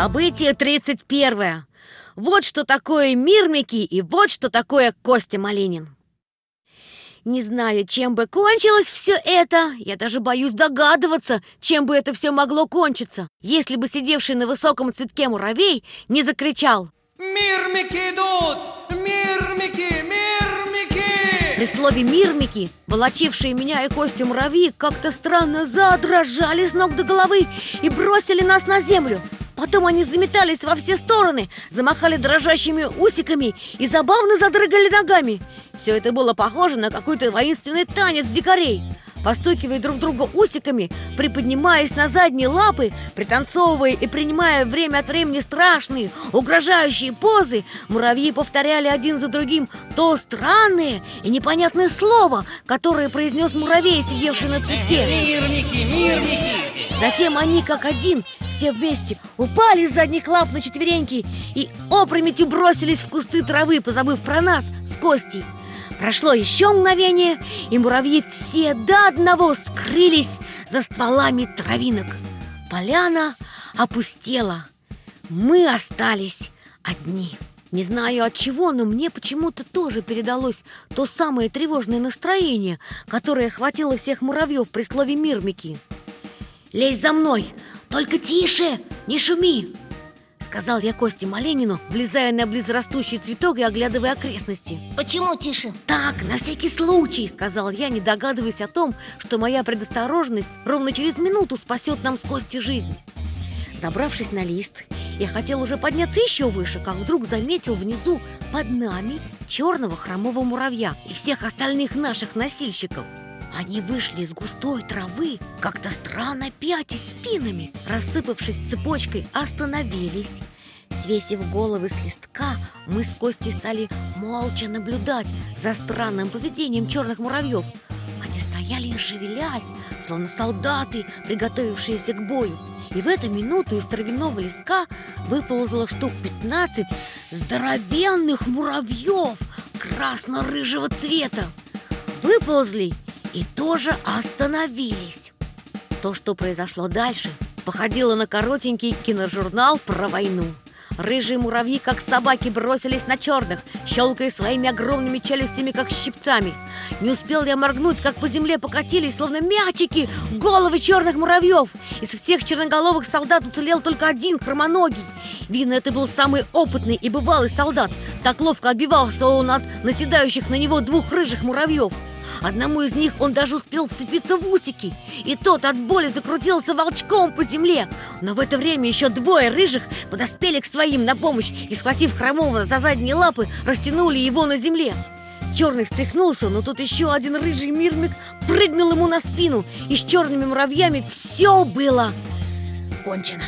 Событие 31 Вот что такое Мирмики и вот что такое Костя Малинин не знаю, чем бы кончилось все это, я даже боюсь догадываться, чем бы это все могло кончиться, если бы сидевший на высоком цветке муравей не закричал «Мирмики идут! Мирмики! Мирмики!» При слове «мирмики» волочившие меня и Костю муравьи как-то странно задрожали с ног до головы и бросили нас на землю. Потом они заметались во все стороны, замахали дрожащими усиками и забавно задрыгали ногами. Все это было похоже на какой-то воинственный танец дикарей. Постукивая друг друга усиками, приподнимаясь на задние лапы, пританцовывая и принимая время от времени страшные, угрожающие позы, муравьи повторяли один за другим то странное и непонятное слово, которое произнес муравей, сидевший на цветке. Мирники, мирники! Затем они, как один, все вместе упали с задних лап на четвереньки и опрометью бросились в кусты травы, позабыв про нас с Костей. Прошло еще мгновение, и муравьи все до одного скрылись за стволами травинок. Поляна опустела. Мы остались одни. Не знаю от чего, но мне почему-то тоже передалось то самое тревожное настроение, которое охватило всех муравьев при слове «мирмики». «Лезь за мной! Только тише! Не шуми!» Сказал я Косте Маленину, влезая на близрастущий цветок и оглядывая окрестности Почему тише? Так, на всякий случай, сказал я, не догадываясь о том, что моя предосторожность ровно через минуту спасет нам с Костей жизнь Забравшись на лист, я хотел уже подняться еще выше, как вдруг заметил внизу под нами черного хромого муравья и всех остальных наших носильщиков они вышли из густой травы, как-то странно пятясь спинами, рассыпавшись цепочкой, остановились. Свесив головы с листка, мы с Костей стали молча наблюдать за странным поведением черных муравьев. Они стояли не шевелясь, словно солдаты, приготовившиеся к бою. И в эту минуту из травяного листка выползло штук 15 здоровенных муравьев красно-рыжего цвета. Выползли и тоже остановились. То, что произошло дальше, походило на коротенький киножурнал про войну. Рыжие муравьи, как собаки, бросились на черных, щелкая своими огромными челюстями, как щипцами. Не успел я моргнуть, как по земле покатились, словно мячики, головы черных муравьев. Из всех черноголовых солдат уцелел только один хромоногий. Видно, это был самый опытный и бывалый солдат. Так ловко отбивался он от наседающих на него двух рыжих муравьев. Одному из них он даже успел вцепиться в усики. И тот от боли закрутился волчком по земле. Но в это время еще двое рыжих подоспели к своим на помощь И, схватив хромого за задние лапы, растянули его на земле. Черный встряхнулся, но тут еще один рыжий мирмик прыгнул ему на спину. И с черными муравьями все было кончено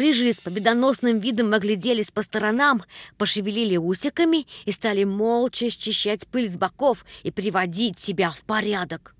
Рыжие с победоносным видом огляделись по сторонам, пошевелили усиками и стали молча счищать пыль с боков и приводить себя в порядок.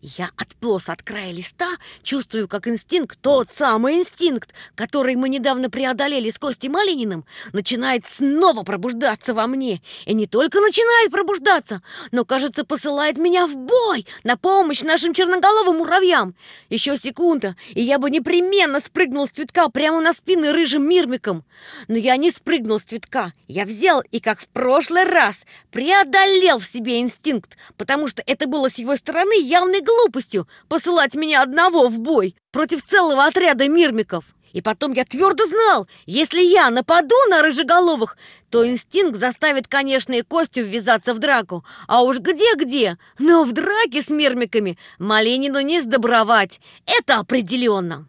Я отполз от края листа, чувствую, как инстинкт, тот самый инстинкт, который мы недавно преодолели с Костей Малининым, начинает снова пробуждаться во мне. И не только начинает пробуждаться, но, кажется, посылает меня в бой на помощь нашим черноголовым муравьям. Еще секунда, и я бы непременно спрыгнул с цветка прямо на спины рыжим мирмиком. Но я не спрыгнул с цветка. Я взял и, как в прошлый раз, преодолел в себе инстинкт, потому что это было с его стороны явной глупостью посылать меня одного в бой против целого отряда мирмиков. И потом я твердо знал, если я нападу на рыжеголовых, то инстинкт заставит, конечно, и Костю ввязаться в драку. А уж где-где, но в драке с мирмиками Малинину не сдобровать. Это определенно.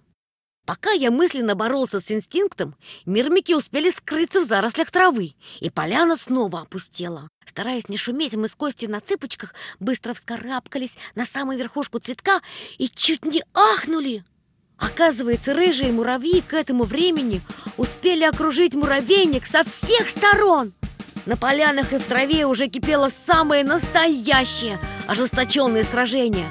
Пока я мысленно боролся с инстинктом, мирмики успели скрыться в зарослях травы, и поляна снова опустела. Стараясь не шуметь, мы с Костей на цыпочках быстро вскарабкались на самую верхушку цветка и чуть не ахнули. Оказывается, рыжие муравьи к этому времени успели окружить муравейник со всех сторон. На полянах и в траве уже кипело самое настоящее ожесточенное сражение.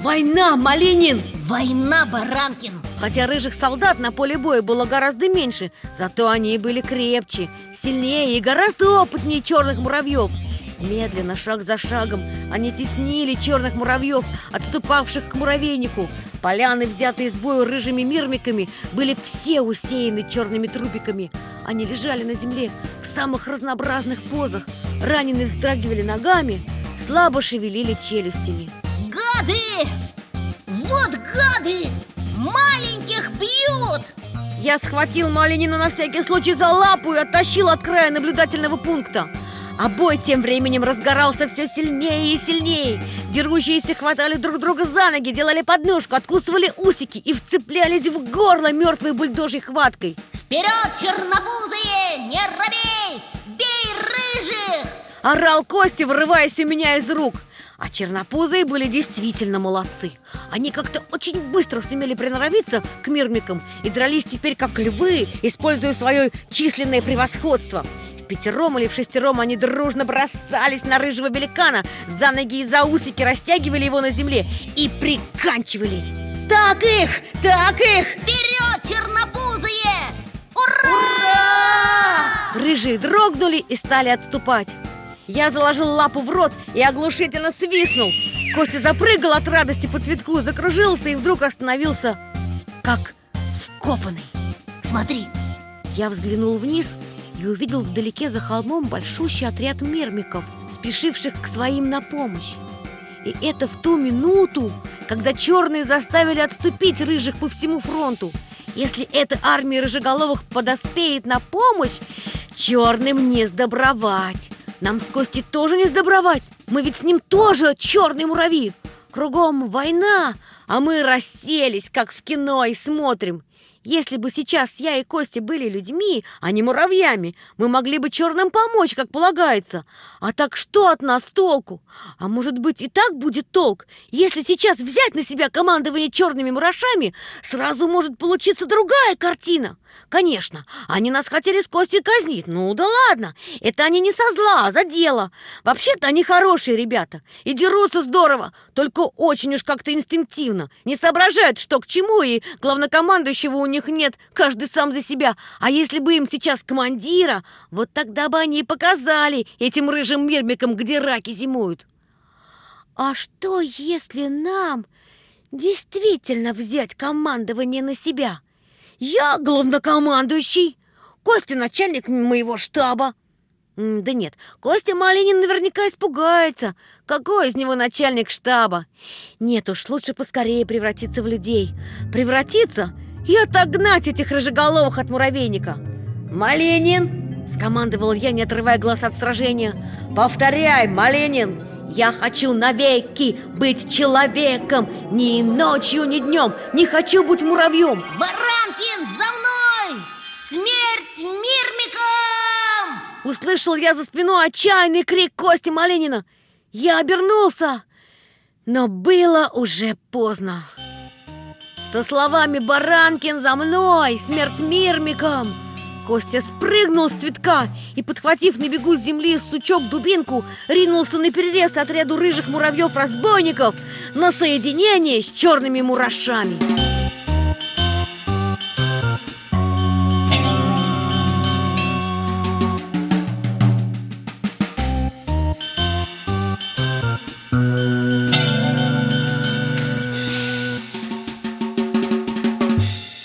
Война, Малинин! Война, Баранкин! Хотя рыжих солдат на поле боя было гораздо меньше, зато они были крепче, сильнее и гораздо опытнее черных муравьев. Медленно, шаг за шагом, они теснили черных муравьев, отступавших к муравейнику. Поляны, взятые с бою рыжими мирмиками, были все усеяны черными трупиками. Они лежали на земле в самых разнообразных позах. Раненые вздрагивали ногами, слабо шевелили челюстями. Гады! Вот гады! Маленьких бьют! Я схватил Малинину на всякий случай за лапу и оттащил от края наблюдательного пункта. А бой тем временем разгорался все сильнее и сильнее. Дерущиеся хватали друг друга за ноги, делали подножку, откусывали усики и вцеплялись в горло мертвой бульдожьей хваткой. Вперед, чернобузые! Не робей! Бей рыжих! Орал Костя, вырываясь у меня из рук. А чернопузые были действительно молодцы. Они как-то очень быстро сумели приноровиться к мирмикам и дрались теперь как львы, используя свое численное превосходство. В пятером или в шестером они дружно бросались на рыжего великана, за ноги и за усики растягивали его на земле и приканчивали. Так их! Так их! Вперед, чернопузые! Ура! Рыжие дрогнули и стали отступать. Я заложил лапу в рот и оглушительно свистнул. Костя запрыгал от радости по цветку, закружился и вдруг остановился, как вкопанный. Смотри, Я взглянул вниз и увидел вдалеке за холмом большущий отряд мермиков, спешивших к своим на помощь. И это в ту минуту, когда черные заставили отступить рыжих по всему фронту. Если эта армия рыжеголовых подоспеет на помощь, черным не сдобровать. Нам с Костей тоже не сдобровать. Мы ведь с ним тоже черные муравьи. Кругом война, а мы расселись, как в кино, и смотрим. Если бы сейчас я и Костя были людьми, а не муравьями, мы могли бы черным помочь, как полагается. А так что от нас толку? А может быть и так будет толк? Если сейчас взять на себя командование черными мурашами, сразу может получиться другая картина. Конечно, они нас хотели с Костей казнить. Ну да ладно, это они не со зла, а за дело. Вообще-то они хорошие ребята и дерутся здорово, только очень уж как-то инстинктивно. Не соображают, что к чему, и главнокомандующего у них нет, каждый сам за себя. А если бы им сейчас командира, вот тогда бы они и показали этим рыжим мирмикам, где раки зимуют. А что, если нам действительно взять командование на себя? Я главнокомандующий, Костя начальник моего штаба. Да нет, Костя Малинин наверняка испугается. Какой из него начальник штаба? Нет уж, лучше поскорее превратиться в людей. Превратиться и отогнать этих рыжеголовых от муравейника. «Малинин!» – скомандовал я, не отрывая глаз от сражения. «Повторяй, Малинин! Я хочу навеки быть человеком! Ни ночью, ни днем! Не хочу быть муравьем!» Баранкин, за мной! Смерть мирмикам! Услышал я за спиной отчаянный крик Кости Малинина. Я обернулся, но было уже поздно. Со словами «Баранкин за мной! Смерть мирмикам!» Костя спрыгнул с цветка и, подхватив на бегу с земли сучок-дубинку, ринулся на перерез отряду рыжих муравьев-разбойников на соединение с черными мурашами.